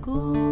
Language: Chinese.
故